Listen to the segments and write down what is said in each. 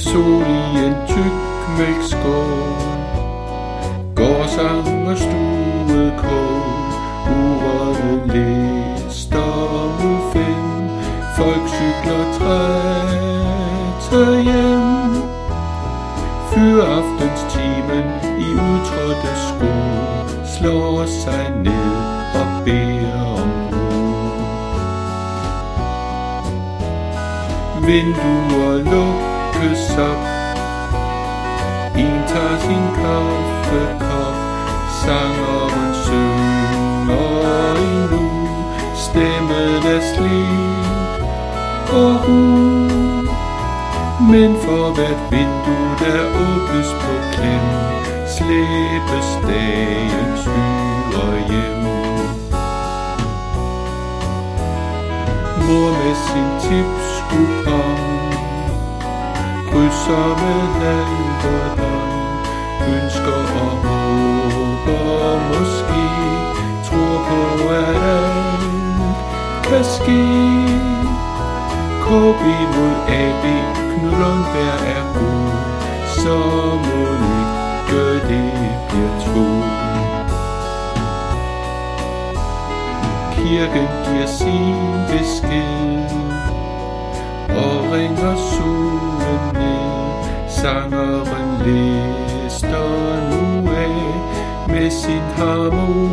Sol i en tyk mælkskål Går sammen og stuet kål Urene lister mod fem Folk cykler trætte hjem. Fyraftens-timen i udtrådte sko Slår sig ned og beder om ro. Vinduer lå Stemmen og ro. Men for hvert vindue der åbnes på klem Slæbes dagens skyer hjem Mor med sin tips tipskupon Krydser med halvt hånd Ønsker og kan ske KB mod AB Knud Lundberg er god Så må ikke det bliver to Kirken giver sin besked Og ringer solen ned. Sangeren lister nu af Med sin harmonika.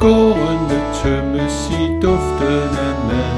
Gårdene tømmes i duften af mad.